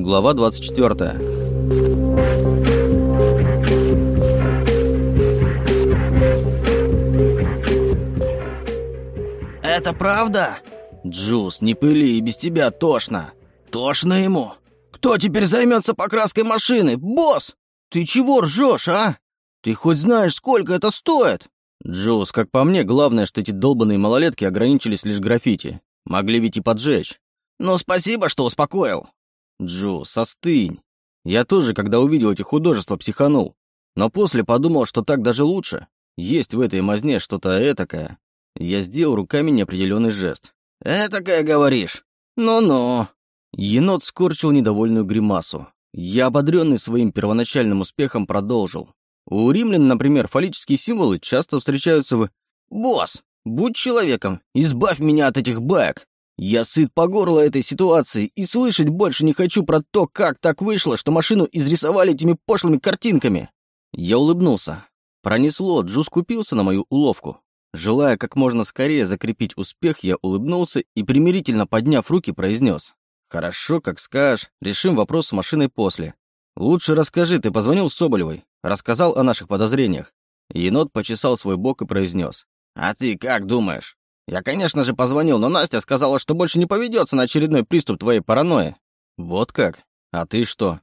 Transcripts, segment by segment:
Глава 24. «Это правда?» «Джуз, не пыли, и без тебя тошно». «Тошно ему? Кто теперь займется покраской машины? Босс! Ты чего ржешь, а? Ты хоть знаешь, сколько это стоит?» Джуз, как по мне, главное, что эти долбанные малолетки ограничились лишь граффити. Могли ведь и поджечь. «Ну, спасибо, что успокоил». Джуз, остынь. Я тоже, когда увидел эти художества, психанул. Но после подумал, что так даже лучше. Есть в этой мазне что-то этакое. Я сделал руками неопределенный жест. «Этакое, говоришь? Ну-ну». Енот скорчил недовольную гримасу. Я, ободренный своим первоначальным успехом, продолжил. У римлян, например, фаллические символы часто встречаются в... «Босс, будь человеком, избавь меня от этих баек. Я сыт по горло этой ситуации и слышать больше не хочу про то, как так вышло, что машину изрисовали этими пошлыми картинками». Я улыбнулся. Пронесло, Джуз купился на мою уловку. Желая как можно скорее закрепить успех, я улыбнулся и, примирительно подняв руки, произнес. «Хорошо, как скажешь. Решим вопрос с машиной после. Лучше расскажи, ты позвонил Соболевой, рассказал о наших подозрениях». Енот почесал свой бок и произнес. «А ты как думаешь? Я, конечно же, позвонил, но Настя сказала, что больше не поведется на очередной приступ твоей паранойи». «Вот как? А ты что?»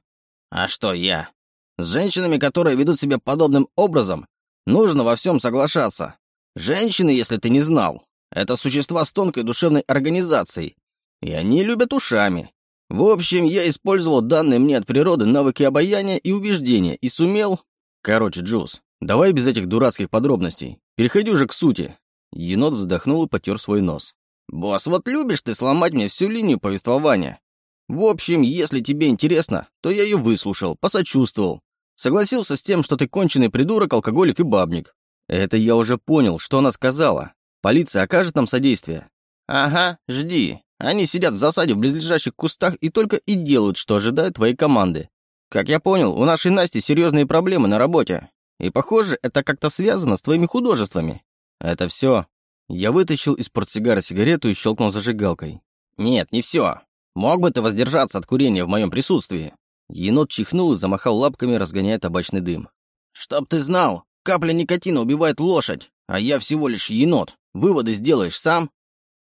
«А что я? С женщинами, которые ведут себя подобным образом, нужно во всем соглашаться. Женщины, если ты не знал, это существа с тонкой душевной организацией, и они любят ушами. В общем, я использовал данные мне от природы навыки обаяния и убеждения и сумел... Короче, Джуз, давай без этих дурацких подробностей. Переходи уже к сути. Енот вздохнул и потер свой нос. «Босс, вот любишь ты сломать мне всю линию повествования. В общем, если тебе интересно, то я ее выслушал, посочувствовал. Согласился с тем, что ты конченый придурок, алкоголик и бабник. Это я уже понял, что она сказала. Полиция окажет нам содействие? Ага, жди. Они сидят в засаде в близлежащих кустах и только и делают, что ожидают твоей команды. Как я понял, у нашей Насти серьезные проблемы на работе. И похоже, это как-то связано с твоими художествами. Это все. Я вытащил из портсигара сигарету и щелкнул зажигалкой. Нет, не все. Мог бы ты воздержаться от курения в моем присутствии? Енот чихнул и замахал лапками, разгоняя табачный дым. Чтоб ты знал, Капля никотина убивает лошадь, а я всего лишь енот. Выводы сделаешь сам?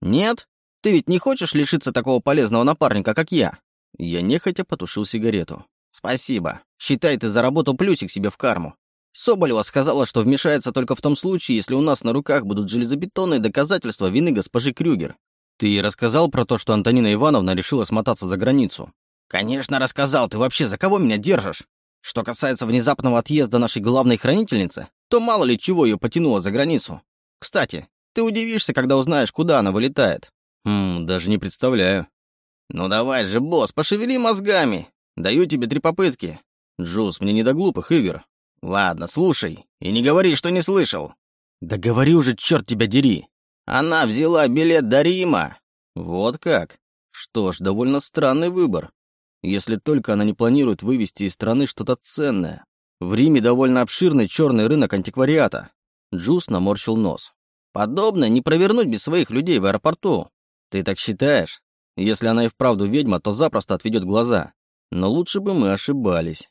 Нет? Ты ведь не хочешь лишиться такого полезного напарника, как я?» Я нехотя потушил сигарету. «Спасибо. Считай, ты заработал плюсик себе в карму. Соболева сказала, что вмешается только в том случае, если у нас на руках будут железобетонные доказательства вины госпожи Крюгер. Ты рассказал про то, что Антонина Ивановна решила смотаться за границу? Конечно, рассказал. Ты вообще за кого меня держишь? Что касается внезапного отъезда нашей главной хранительницы, то мало ли чего ее потянуло за границу. Кстати, ты удивишься, когда узнаешь, куда она вылетает. Хм, даже не представляю. Ну давай же, босс, пошевели мозгами. Даю тебе три попытки. Джуз, мне не до глупых игр. Ладно, слушай. И не говори, что не слышал. Да говори уже, черт тебя дери. Она взяла билет до Рима. Вот как? Что ж, довольно странный выбор если только она не планирует вывести из страны что-то ценное. В Риме довольно обширный черный рынок антиквариата. Джус наморщил нос. Подобное не провернуть без своих людей в аэропорту. Ты так считаешь? Если она и вправду ведьма, то запросто отведет глаза. Но лучше бы мы ошибались,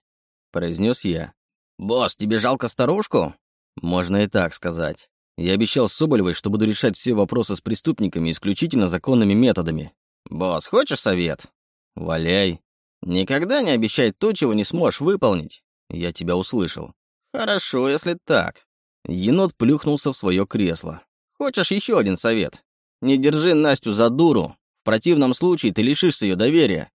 произнес я. Босс, тебе жалко старушку? Можно и так сказать. Я обещал Соболевой, что буду решать все вопросы с преступниками исключительно законными методами. Босс, хочешь совет? Валяй. Никогда не обещай то, чего не сможешь выполнить. Я тебя услышал. Хорошо, если так. Енот плюхнулся в свое кресло. Хочешь еще один совет? Не держи Настю за дуру. В противном случае ты лишишься ее доверия.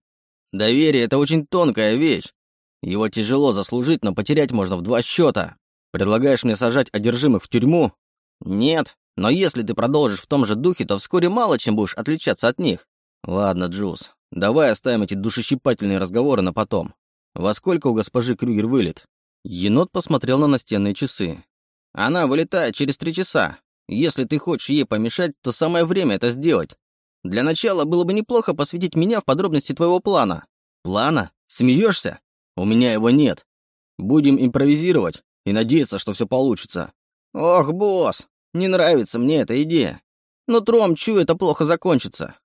Доверие — это очень тонкая вещь. Его тяжело заслужить, но потерять можно в два счета. Предлагаешь мне сажать одержимых в тюрьму? Нет, но если ты продолжишь в том же духе, то вскоре мало чем будешь отличаться от них. Ладно, Джуз, Давай оставим эти душещипательные разговоры на потом. Во сколько у госпожи Крюгер вылет? Енот посмотрел на настенные часы. Она вылетает через три часа. Если ты хочешь ей помешать, то самое время это сделать. Для начала было бы неплохо посвятить меня в подробности твоего плана. Плана? Смеешься? У меня его нет. Будем импровизировать и надеяться, что все получится. Ох, босс, не нравится мне эта идея. Но тром чую, это плохо закончится.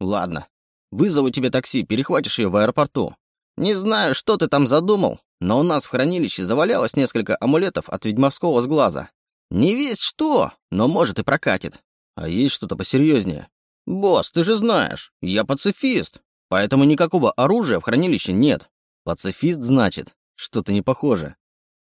Ладно, Вызову тебе такси, перехватишь ее в аэропорту. Не знаю, что ты там задумал, но у нас в хранилище завалялось несколько амулетов от ведьмовского сглаза. Не весь что, но может и прокатит. А есть что-то посерьезнее? Босс, ты же знаешь, я пацифист, поэтому никакого оружия в хранилище нет. Пацифист, значит? Что-то не похоже.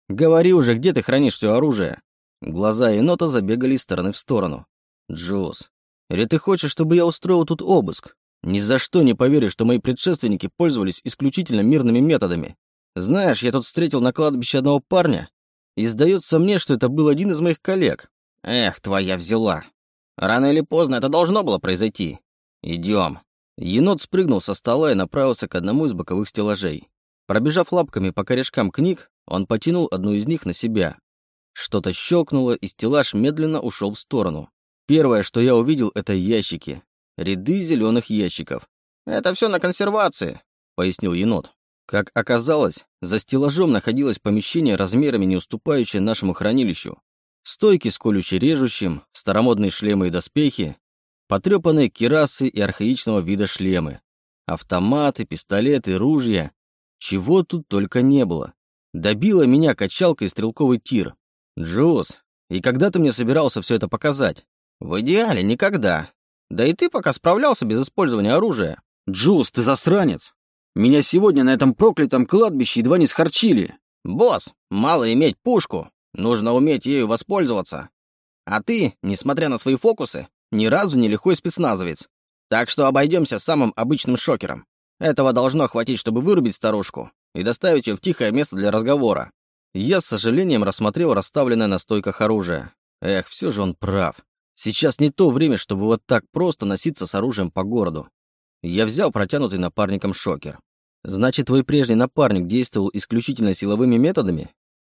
Говори уже, где ты хранишь все оружие? Глаза енота забегали из стороны в сторону. Джоз, или ты хочешь, чтобы я устроил тут обыск? Ни за что не поверишь, что мои предшественники пользовались исключительно мирными методами. Знаешь, я тут встретил на кладбище одного парня, и сдается мне, что это был один из моих коллег. Эх, твоя взяла. Рано или поздно это должно было произойти. Идем. Енот спрыгнул со стола и направился к одному из боковых стеллажей. Пробежав лапками по корешкам книг, он потянул одну из них на себя. Что-то щелкнуло, и стеллаж медленно ушел в сторону. Первое, что я увидел, это ящики. Ряды зеленых ящиков. «Это все на консервации», — пояснил енот. Как оказалось, за стеллажом находилось помещение размерами не уступающее нашему хранилищу. Стойки с колюще-режущим, старомодные шлемы и доспехи, потрепанные кирасы и архаичного вида шлемы, автоматы, пистолеты, ружья. Чего тут только не было. Добила меня качалка и стрелковый тир. Джоз, и когда ты мне собирался все это показать? В идеале никогда. Да и ты пока справлялся без использования оружия. Джуз, ты засранец! Меня сегодня на этом проклятом кладбище едва не схорчили. Босс, мало иметь пушку. Нужно уметь ею воспользоваться. А ты, несмотря на свои фокусы, ни разу не лихой спецназовец. Так что обойдемся самым обычным шокером. Этого должно хватить, чтобы вырубить старушку и доставить ее в тихое место для разговора. Я с сожалением рассмотрел расставленное на стойках оружие. Эх, все же он прав. Сейчас не то время, чтобы вот так просто носиться с оружием по городу. Я взял протянутый напарником шокер. Значит, твой прежний напарник действовал исключительно силовыми методами?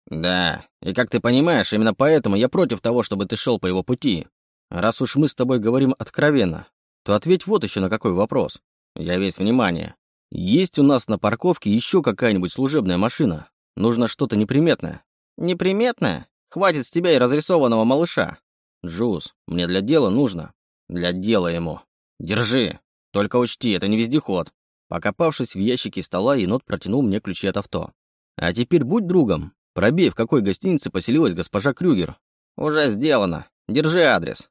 Да, и как ты понимаешь, именно поэтому я против того, чтобы ты шел по его пути. Раз уж мы с тобой говорим откровенно, то ответь вот еще на какой вопрос. Я весь внимание. Есть у нас на парковке еще какая-нибудь служебная машина? Нужно что-то неприметное. Неприметное? Хватит с тебя и разрисованного малыша. Джуз, мне для дела нужно. Для дела ему. Держи. Только учти, это не вездеход. Покопавшись в ящике стола, енот протянул мне ключи от авто. А теперь будь другом. Пробей, в какой гостинице поселилась госпожа Крюгер. Уже сделано. Держи адрес.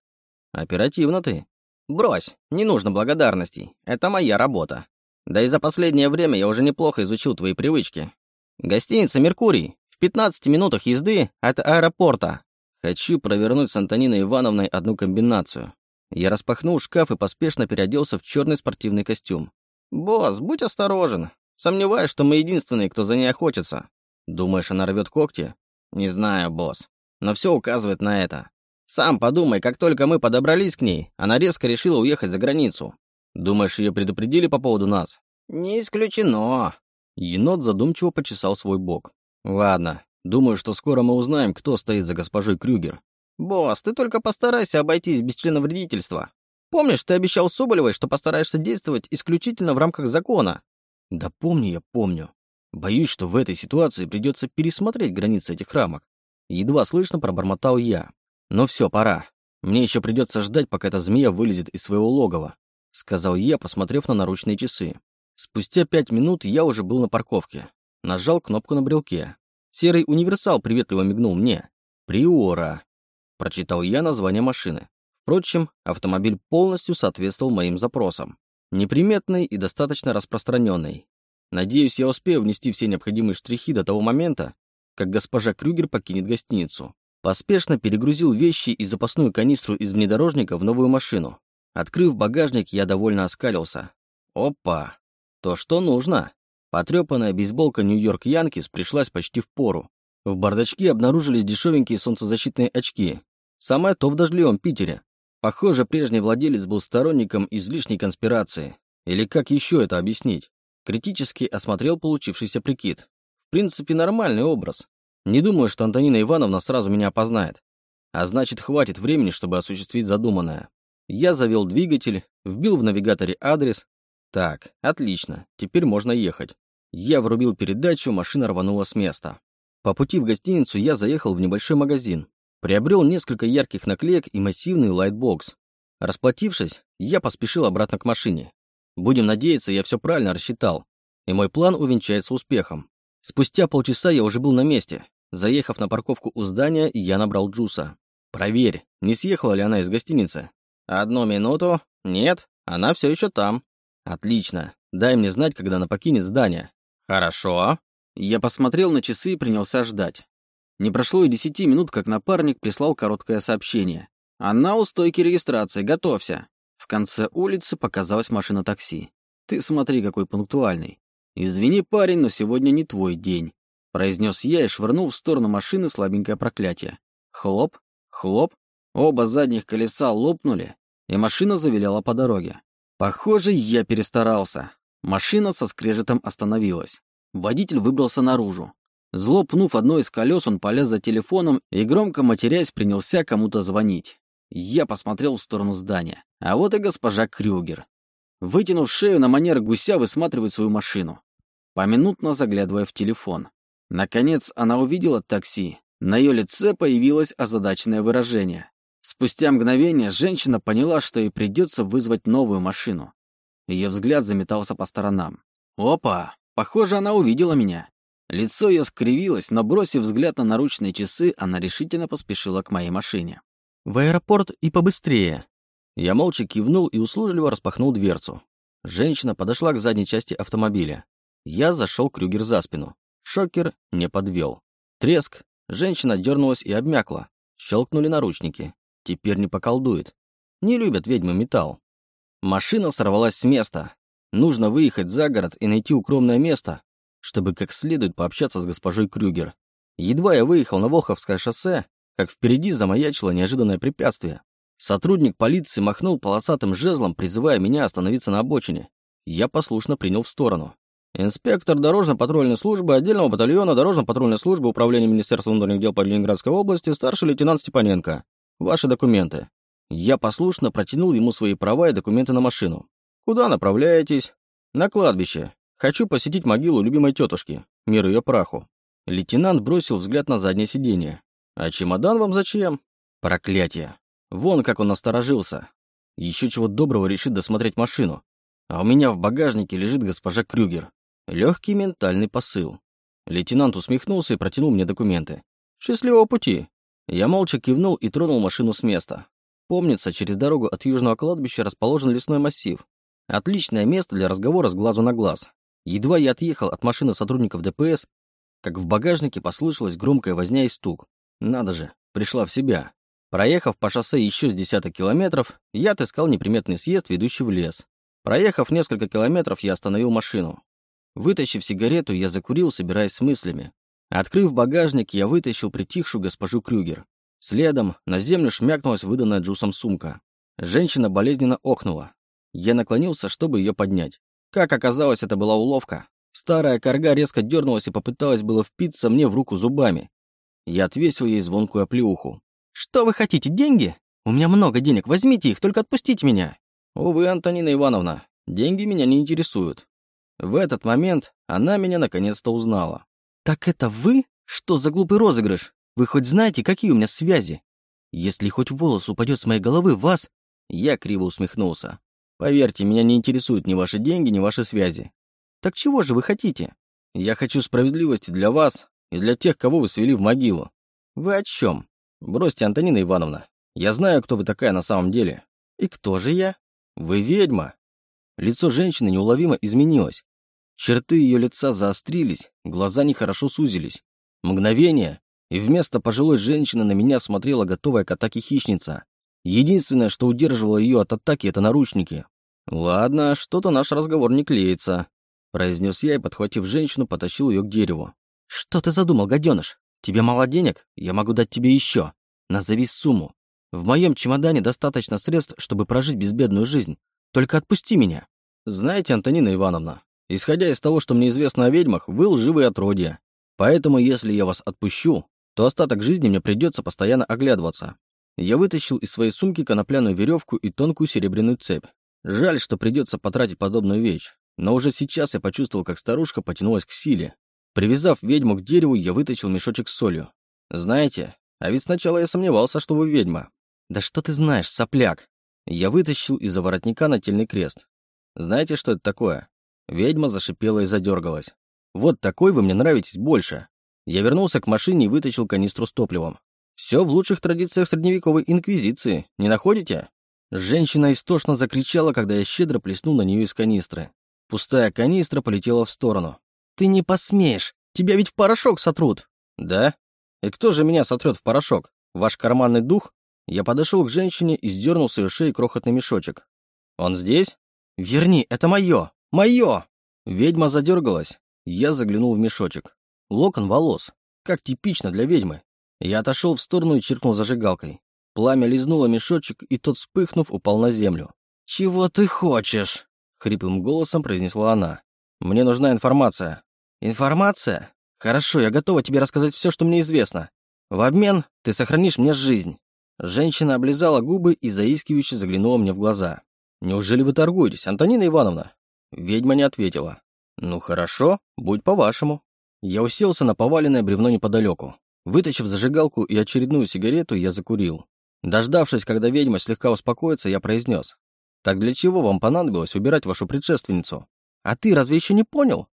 Оперативно ты. Брось, не нужно благодарностей. Это моя работа. Да и за последнее время я уже неплохо изучил твои привычки. Гостиница «Меркурий» в 15 минутах езды от аэропорта. Хочу провернуть с Антониной Ивановной одну комбинацию. Я распахнул шкаф и поспешно переоделся в черный спортивный костюм. «Босс, будь осторожен. Сомневаюсь, что мы единственные, кто за ней охотится. Думаешь, она рвет когти?» «Не знаю, босс. Но все указывает на это. Сам подумай, как только мы подобрались к ней, она резко решила уехать за границу. Думаешь, ее предупредили по поводу нас?» «Не исключено». Енот задумчиво почесал свой бок. «Ладно, думаю, что скоро мы узнаем, кто стоит за госпожой Крюгер. «Босс, ты только постарайся обойтись без членовредительства. Помнишь, ты обещал Соболевой, что постараешься действовать исключительно в рамках закона?» «Да помню я, помню. Боюсь, что в этой ситуации придется пересмотреть границы этих рамок». Едва слышно пробормотал я. «Но все, пора. Мне еще придется ждать, пока эта змея вылезет из своего логова», сказал я, посмотрев на наручные часы. Спустя пять минут я уже был на парковке. Нажал кнопку на брелке. Серый универсал приветливо мигнул мне. «Приора». Прочитал я название машины. Впрочем, автомобиль полностью соответствовал моим запросам. Неприметный и достаточно распространенный. Надеюсь, я успею внести все необходимые штрихи до того момента, как госпожа Крюгер покинет гостиницу. Поспешно перегрузил вещи и запасную канистру из внедорожника в новую машину. Открыв багажник, я довольно оскалился. Опа! То, что нужно. Потрепанная бейсболка Нью-Йорк Янкис пришлась почти в пору. В бардачке обнаружились дешевенькие солнцезащитные очки. Самое то в дождливом Питере. Похоже, прежний владелец был сторонником излишней конспирации. Или как еще это объяснить? Критически осмотрел получившийся прикид. В принципе, нормальный образ. Не думаю, что Антонина Ивановна сразу меня опознает. А значит, хватит времени, чтобы осуществить задуманное. Я завел двигатель, вбил в навигаторе адрес. Так, отлично, теперь можно ехать. Я врубил передачу, машина рванула с места. По пути в гостиницу я заехал в небольшой магазин, приобрел несколько ярких наклеек и массивный лайтбокс. Расплатившись, я поспешил обратно к машине. Будем надеяться, я все правильно рассчитал. и мой план увенчается успехом. Спустя полчаса я уже был на месте. Заехав на парковку у здания, я набрал Джуса. «Проверь, не съехала ли она из гостиницы?» «Одну минуту. Нет, она все еще там». «Отлично. Дай мне знать, когда она покинет здание». «Хорошо». Я посмотрел на часы и принялся ждать. Не прошло и десяти минут, как напарник прислал короткое сообщение. «Она у стойки регистрации, готовься». В конце улицы показалась машина такси. «Ты смотри, какой пунктуальный». «Извини, парень, но сегодня не твой день», — произнес я и швырнул в сторону машины слабенькое проклятие. Хлоп, хлоп, оба задних колеса лопнули, и машина завиляла по дороге. Похоже, я перестарался. Машина со скрежетом остановилась. Водитель выбрался наружу. Зло пнув одно из колес, он полез за телефоном и, громко матерясь, принялся кому-то звонить. Я посмотрел в сторону здания. А вот и госпожа Крюгер. Вытянув шею на манер гуся, высматривает свою машину поминутно заглядывая в телефон. Наконец она увидела такси. На ее лице появилось озадаченное выражение. Спустя мгновение женщина поняла, что ей придется вызвать новую машину. Ее взгляд заметался по сторонам. «Опа! Похоже, она увидела меня». Лицо ее скривилось, но, бросив взгляд на наручные часы, она решительно поспешила к моей машине. «В аэропорт и побыстрее!» Я молча кивнул и услужливо распахнул дверцу. Женщина подошла к задней части автомобиля. Я зашел Крюгер за спину. Шокер не подвел. Треск. Женщина дернулась и обмякла. Щелкнули наручники. Теперь не поколдует. Не любят ведьмы металл. Машина сорвалась с места. Нужно выехать за город и найти укромное место, чтобы как следует пообщаться с госпожой Крюгер. Едва я выехал на Волховское шоссе, как впереди замаячило неожиданное препятствие. Сотрудник полиции махнул полосатым жезлом, призывая меня остановиться на обочине. Я послушно принял в сторону. Инспектор дорожно-патрульной службы отдельного батальона дорожно-патрульной службы Управления Министерства внутренних дел по Ленинградской области, старший лейтенант Степаненко. Ваши документы. Я послушно протянул ему свои права и документы на машину. Куда направляетесь? На кладбище. Хочу посетить могилу любимой тетушки. Мир ее праху. Лейтенант бросил взгляд на заднее сиденье. А чемодан вам зачем? Проклятие. Вон как он насторожился. Еще чего доброго решит досмотреть машину. А у меня в багажнике лежит госпожа Крюгер. Легкий ментальный посыл. Лейтенант усмехнулся и протянул мне документы. «Счастливого пути!» Я молча кивнул и тронул машину с места. Помнится, через дорогу от южного кладбища расположен лесной массив. Отличное место для разговора с глазу на глаз. Едва я отъехал от машины сотрудников ДПС, как в багажнике послышалась громкая возня и стук. Надо же, пришла в себя. Проехав по шоссе еще с десяток километров, я отыскал неприметный съезд, ведущий в лес. Проехав несколько километров, я остановил машину. Вытащив сигарету, я закурил, собираясь с мыслями. Открыв багажник, я вытащил притихшую госпожу Крюгер. Следом на землю шмякнулась выданная Джусом сумка. Женщина болезненно охнула. Я наклонился, чтобы ее поднять. Как оказалось, это была уловка. Старая корга резко дернулась и попыталась было впиться мне в руку зубами. Я отвесил ей звонкую оплеуху. «Что вы хотите, деньги? У меня много денег, возьмите их, только отпустите меня!» «Увы, Антонина Ивановна, деньги меня не интересуют. В этот момент она меня наконец-то узнала. «Так это вы? Что за глупый розыгрыш? Вы хоть знаете, какие у меня связи? Если хоть волос упадет с моей головы, вас...» Я криво усмехнулся. «Поверьте, меня не интересуют ни ваши деньги, ни ваши связи. Так чего же вы хотите? Я хочу справедливости для вас и для тех, кого вы свели в могилу. Вы о чем? Бросьте, Антонина Ивановна. Я знаю, кто вы такая на самом деле. И кто же я? Вы ведьма. Лицо женщины неуловимо изменилось. Черты ее лица заострились, глаза нехорошо сузились. Мгновение, и вместо пожилой женщины на меня смотрела готовая к атаке хищница. Единственное, что удерживало ее от атаки, это наручники. «Ладно, что-то наш разговор не клеится», — произнес я и, подхватив женщину, потащил ее к дереву. «Что ты задумал, гаденыш? Тебе мало денег? Я могу дать тебе еще. Назови сумму. В моем чемодане достаточно средств, чтобы прожить безбедную жизнь. Только отпусти меня. Знаете, Антонина Ивановна, исходя из того, что мне известно о ведьмах, вы лживые отродья. Поэтому, если я вас отпущу, то остаток жизни мне придется постоянно оглядываться. Я вытащил из своей сумки конопляную веревку и тонкую серебряную цепь. Жаль, что придется потратить подобную вещь. Но уже сейчас я почувствовал, как старушка потянулась к силе. Привязав ведьму к дереву, я вытащил мешочек с солью. Знаете, а ведь сначала я сомневался, что вы ведьма. Да что ты знаешь, сопляк? Я вытащил из-за воротника нательный крест. Знаете, что это такое? Ведьма зашипела и задергалась. «Вот такой вы мне нравитесь больше». Я вернулся к машине и вытащил канистру с топливом. Все в лучших традициях средневековой инквизиции, не находите? Женщина истошно закричала, когда я щедро плеснул на нее из канистры. Пустая канистра полетела в сторону. «Ты не посмеешь! Тебя ведь в порошок сотрут!» «Да? И кто же меня сотрет в порошок? Ваш карманный дух?» Я подошел к женщине и сдернул с ее шеи крохотный мешочек. «Он здесь?» «Верни, это мое! Мое!» Ведьма задергалась. Я заглянул в мешочек. Локон волос. Как типично для ведьмы. Я отошел в сторону и чиркнул зажигалкой. Пламя лизнуло мешочек, и тот, вспыхнув, упал на землю. «Чего ты хочешь?» — хриплым голосом произнесла она. «Мне нужна информация». «Информация? Хорошо, я готова тебе рассказать все, что мне известно. В обмен ты сохранишь мне жизнь». Женщина облизала губы и заискивающе заглянула мне в глаза. «Неужели вы торгуетесь, Антонина Ивановна?» Ведьма не ответила. «Ну хорошо, будь по-вашему». Я уселся на поваленное бревно неподалеку. Вытащив зажигалку и очередную сигарету, я закурил. Дождавшись, когда ведьма слегка успокоится, я произнес. «Так для чего вам понадобилось убирать вашу предшественницу? А ты разве еще не понял?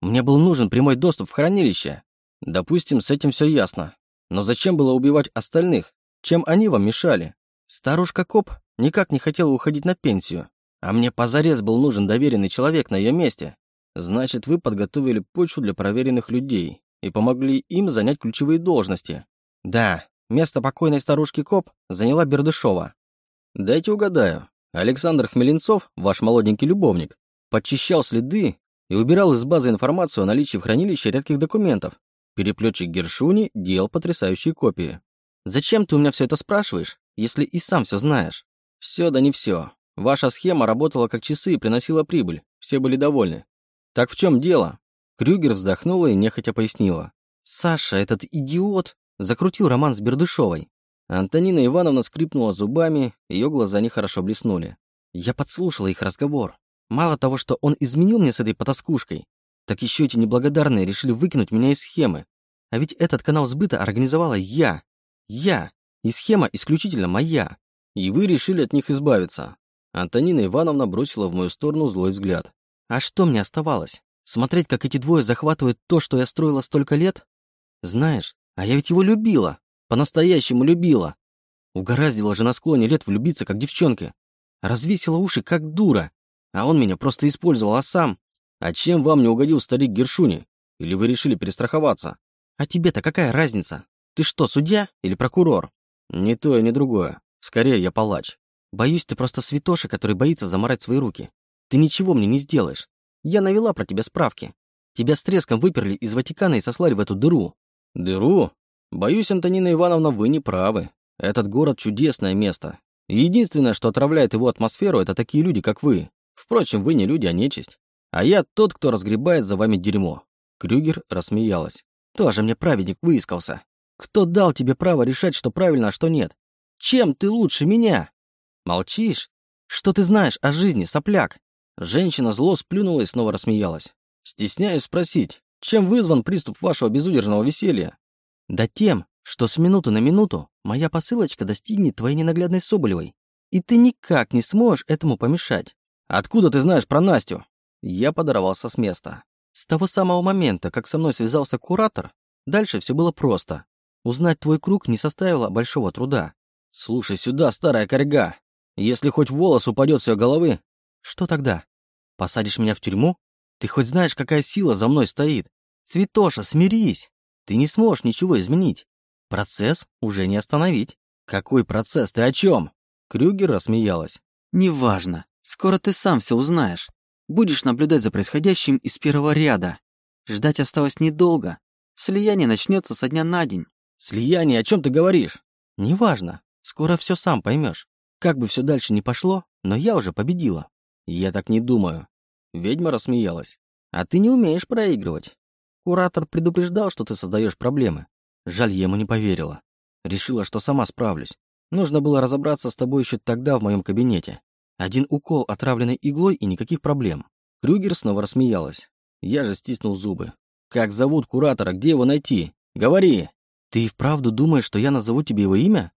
Мне был нужен прямой доступ в хранилище. Допустим, с этим все ясно. Но зачем было убивать остальных? Чем они вам мешали? Старушка-коп никак не хотела уходить на пенсию. А мне позарез был нужен доверенный человек на ее месте. Значит, вы подготовили почву для проверенных людей и помогли им занять ключевые должности. Да, место покойной старушки Коп заняла Бердышова. Дайте угадаю. Александр Хмеленцов, ваш молоденький любовник, подчищал следы и убирал из базы информацию о наличии в хранилище редких документов. Переплетчик Гершуни делал потрясающие копии. Зачем ты у меня все это спрашиваешь, если и сам все знаешь? Все да не все. Ваша схема работала как часы и приносила прибыль. Все были довольны. Так в чем дело? Крюгер вздохнула и нехотя пояснила. «Саша, этот идиот, закрутил роман с Бердышевой». Антонина Ивановна скрипнула зубами, ее глаза нехорошо блеснули. Я подслушала их разговор. Мало того, что он изменил мне с этой потаскушкой, так еще эти неблагодарные решили выкинуть меня из схемы. А ведь этот канал сбыта организовала я. Я. И схема исключительно моя. И вы решили от них избавиться. Антонина Ивановна бросила в мою сторону злой взгляд. А что мне оставалось? Смотреть, как эти двое захватывают то, что я строила столько лет? Знаешь, а я ведь его любила. По-настоящему любила. Угораздило же на склоне лет влюбиться, как девчонка. Развесила уши, как дура. А он меня просто использовал, а сам... А чем вам не угодил старик Гершуни? Или вы решили перестраховаться? А тебе-то какая разница? Ты что, судья или прокурор? Ни то и ни другое. Скорее, я палач. Боюсь, ты просто святоша, который боится заморать свои руки. Ты ничего мне не сделаешь. Я навела про тебя справки. Тебя с треском выперли из Ватикана и сослали в эту дыру». «Дыру? Боюсь, Антонина Ивановна, вы не правы. Этот город — чудесное место. единственное, что отравляет его атмосферу, это такие люди, как вы. Впрочем, вы не люди, а нечисть. А я тот, кто разгребает за вами дерьмо». Крюгер рассмеялась. «Тоже мне праведник выискался. Кто дал тебе право решать, что правильно, а что нет? Чем ты лучше меня?» «Молчишь? Что ты знаешь о жизни, сопляк?» Женщина зло сплюнула и снова рассмеялась. Стесняюсь спросить, чем вызван приступ вашего безудержного веселья? Да тем, что с минуты на минуту моя посылочка достигнет твоей ненаглядной Соболевой, и ты никак не сможешь этому помешать. Откуда ты знаешь про Настю? Я подорвался с места. С того самого момента, как со мной связался куратор, дальше все было просто. Узнать твой круг не составило большого труда. Слушай сюда, старая корга. Если хоть волос упадет с ее головы, что тогда? Посадишь меня в тюрьму? Ты хоть знаешь, какая сила за мной стоит? Цветоша, смирись! Ты не сможешь ничего изменить. Процесс уже не остановить. Какой процесс? Ты о чем? Крюгер рассмеялась. Неважно. Скоро ты сам все узнаешь. Будешь наблюдать за происходящим из первого ряда. Ждать осталось недолго. Слияние начнется со дня на день. Слияние? О чем ты говоришь? Неважно. Скоро все сам поймешь. Как бы все дальше не пошло, но я уже победила. «Я так не думаю». Ведьма рассмеялась. «А ты не умеешь проигрывать. Куратор предупреждал, что ты создаешь проблемы. Жаль, я ему не поверила. Решила, что сама справлюсь. Нужно было разобраться с тобой еще тогда в моем кабинете. Один укол отравленной иглой и никаких проблем». Крюгер снова рассмеялась. Я же стиснул зубы. «Как зовут куратора? Где его найти? Говори!» «Ты и вправду думаешь, что я назову тебе его имя?»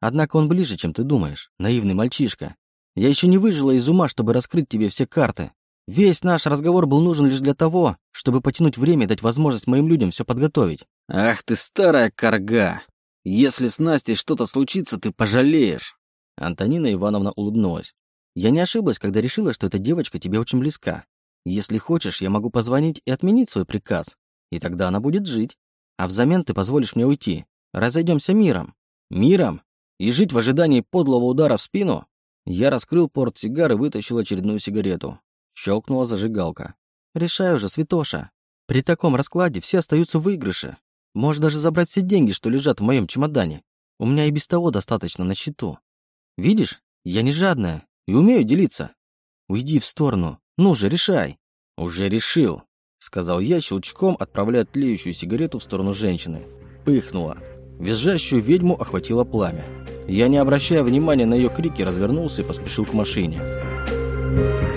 Однако он ближе, чем ты думаешь, наивный мальчишка. Я еще не выжила из ума, чтобы раскрыть тебе все карты. Весь наш разговор был нужен лишь для того, чтобы потянуть время и дать возможность моим людям все подготовить. Ах ты старая корга! Если с Настей что-то случится, ты пожалеешь. Антонина Ивановна улыбнулась. Я не ошиблась, когда решила, что эта девочка тебе очень близка. Если хочешь, я могу позвонить и отменить свой приказ. И тогда она будет жить. А взамен ты позволишь мне уйти. Разойдемся миром. Миром? И жить в ожидании подлого удара в спину? Я раскрыл порт сигар и вытащил очередную сигарету. Щелкнула зажигалка. «Решай уже, Святоша. При таком раскладе все остаются в выигрыше. Можешь даже забрать все деньги, что лежат в моем чемодане. У меня и без того достаточно на счету. Видишь, я не жадная и умею делиться. Уйди в сторону. Ну же, решай». «Уже решил», — сказал я, щелчком отправляя тлеющую сигарету в сторону женщины. Пыхнула. Визжащую ведьму охватило пламя. Я, не обращая внимания на ее крики, развернулся и поспешил к машине. Thank.